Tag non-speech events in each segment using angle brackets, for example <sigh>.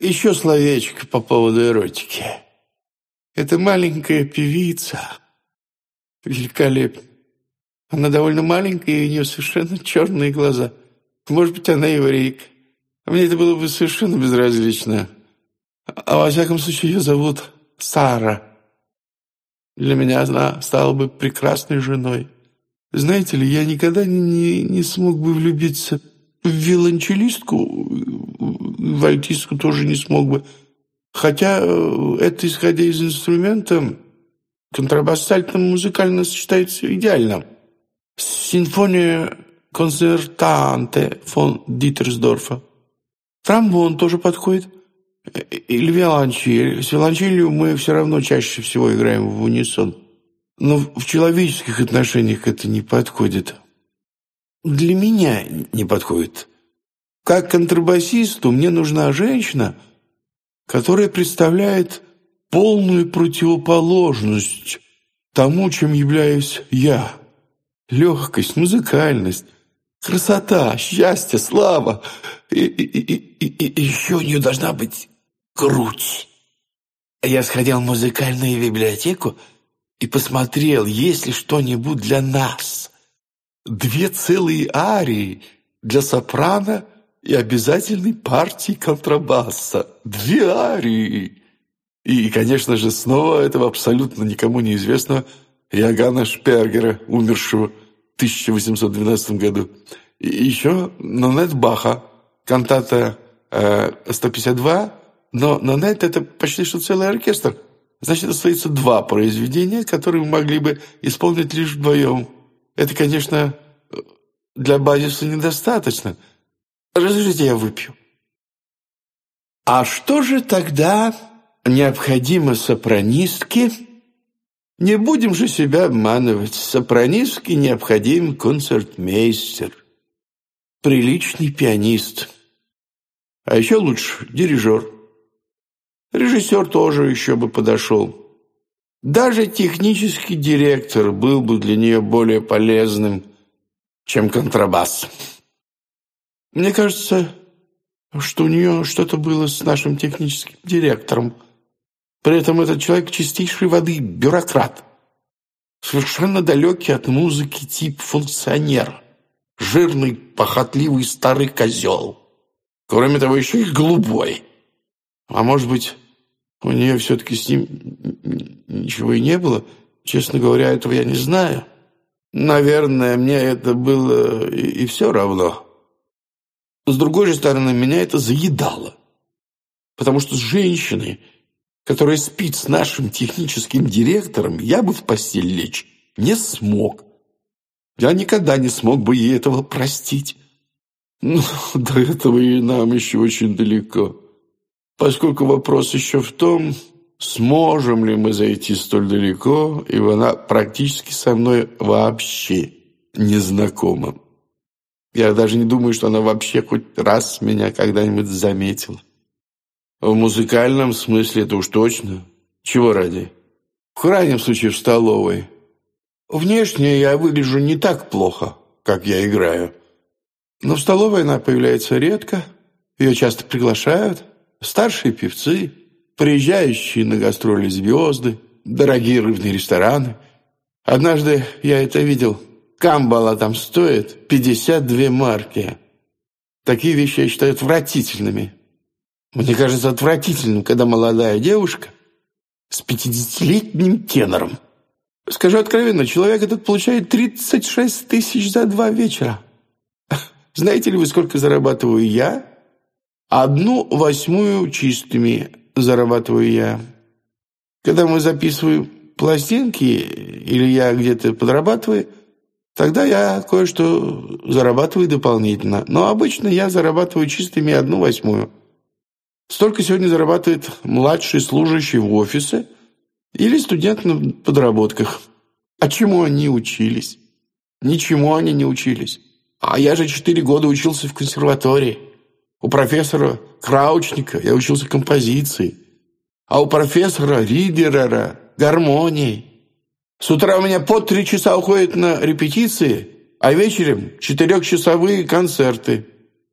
Еще словечко по поводу эротики. Это маленькая певица. Великолепно. Она довольно маленькая, и у нее совершенно черные глаза. Может быть, она еврейка. А Мне это было бы совершенно безразлично. А во всяком случае, ее зовут Сара. Для меня она стала бы прекрасной женой. Знаете ли, я никогда не, не смог бы влюбиться в виолончелистку, вальтиску тоже не смог бы. Хотя э, это, исходя из инструмента, контрабассальтно музыкально сочетается идеально. Симфония концертанте фон Дитерсдорфа. Трамбон тоже подходит. Или виолончель. С виолончелью мы все равно чаще всего играем в унисон. Но в человеческих отношениях это не подходит. Для меня не подходит. Как контрабасисту мне нужна женщина, которая представляет полную противоположность тому, чем являюсь я. Легкость, музыкальность, красота, счастье, слава. И, и, и, и, и еще у нее должна быть грудь. Я сходил в музыкальную библиотеку и посмотрел, есть ли что-нибудь для нас. Две целые арии для сопрано и обязательной партии контрабаса. Две арии! И, конечно же, снова этого абсолютно никому неизвестного Иоганна Шпергера, умершего в 1812 году. И еще Нонет Баха, кантата э, 152, но Нонет – это почти что целый оркестр. Значит, остается два произведения, которые мы могли бы исполнить лишь вдвоем. Это, конечно, э, для базиса недостаточно – Разрешите, я выпью». А что же тогда необходимо сопронистке? Не будем же себя обманывать. Сопронистке необходим концертмейстер, приличный пианист, а еще лучше дирижер. Режиссер тоже еще бы подошел. Даже технический директор был бы для нее более полезным, чем контрабас. Мне кажется, что у нее что-то было с нашим техническим директором. При этом этот человек чистейшей воды бюрократ. Совершенно далекий от музыки тип функционера. Жирный, похотливый старый козел. Кроме того, еще и голубой. А может быть, у нее все-таки с ним ничего и не было? Честно говоря, этого я не знаю. Наверное, мне это было и все равно». С другой же стороны, меня это заедало. Потому что с женщиной, которая спит с нашим техническим директором, я бы в постель лечь не смог. Я никогда не смог бы ей этого простить. Но до этого и нам еще очень далеко. Поскольку вопрос еще в том, сможем ли мы зайти столь далеко, и она практически со мной вообще не знакома. Я даже не думаю, что она вообще хоть раз меня когда-нибудь заметила. В музыкальном смысле это уж точно. Чего ради? В крайнем случае в столовой. Внешне я выгляжу не так плохо, как я играю. Но в столовой она появляется редко. Ее часто приглашают. Старшие певцы, приезжающие на гастроли звезды, дорогие рыбные рестораны. Однажды я это видел – Камбала там стоит 52 марки. Такие вещи я считаю отвратительными. Мне кажется отвратительным, когда молодая девушка с 50-летним тенором. Скажу откровенно, человек этот получает 36 тысяч за два вечера. <laughs> Знаете ли вы, сколько зарабатываю я? Одну восьмую чистыми зарабатываю я. Когда мы записываем пластинки, или я где-то подрабатываю – Тогда я кое-что зарабатываю дополнительно. Но обычно я зарабатываю чистыми одну восьмую. Столько сегодня зарабатывает младший служащий в офисе или студент на подработках. А чему они учились? Ничему они не учились. А я же четыре года учился в консерватории. У профессора Краучника я учился композиции. А у профессора Ридерера – гармонии. С утра у меня по три часа уходит на репетиции, а вечером четырехчасовые концерты.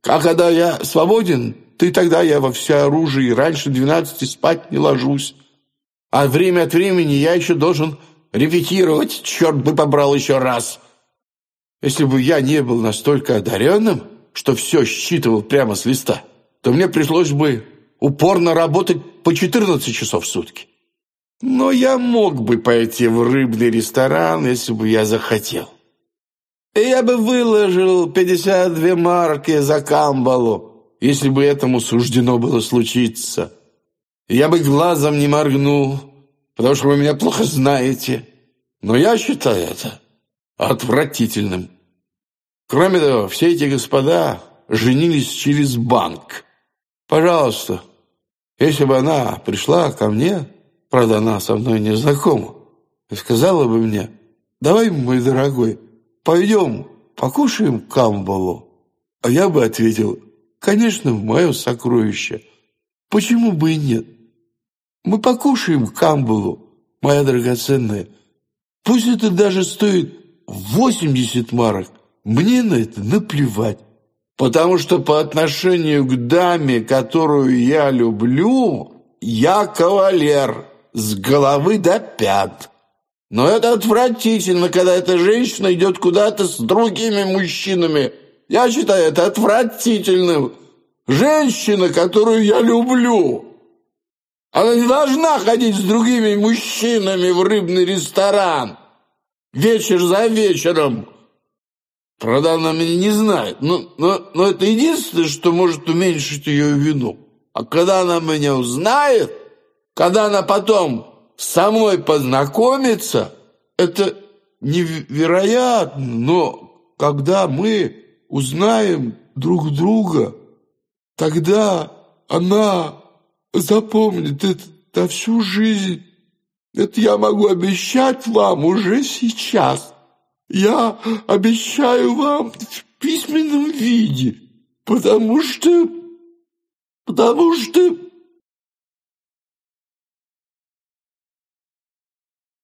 А когда я свободен, ты тогда я во всеоружии, раньше двенадцати спать не ложусь. А время от времени я еще должен репетировать, черт бы побрал еще раз. Если бы я не был настолько одаренным, что все считывал прямо с листа, то мне пришлось бы упорно работать по 14 часов в сутки. Но я мог бы пойти в рыбный ресторан, если бы я захотел. И я бы выложил 52 марки за камбалу, если бы этому суждено было случиться. Я бы глазом не моргнул, потому что вы меня плохо знаете. Но я считаю это отвратительным. Кроме того, все эти господа женились через банк. Пожалуйста, если бы она пришла ко мне правда, она со мной не знакома, и сказала бы мне, «Давай, мой дорогой, пойдем, покушаем камбалу». А я бы ответил, «Конечно, в мое сокровище. Почему бы и нет? Мы покушаем камбалу, моя драгоценная. Пусть это даже стоит 80 марок, мне на это наплевать» потому что по отношению к даме, которую я люблю, я кавалер» с головы до пят. Но это отвратительно, когда эта женщина идет куда-то с другими мужчинами. Я считаю это отвратительным. Женщина, которую я люблю. Она не должна ходить с другими мужчинами в рыбный ресторан. Вечер за вечером. Правда, она меня не знает, но, но, но это единственное, что может уменьшить ее вину. А когда она меня узнает, когда она потом со мной познакомится, это невероятно, но когда мы узнаем друг друга, тогда она запомнит это на всю жизнь. Это я могу обещать вам уже сейчас. Я обещаю вам в письменном виде, потому что... потому что...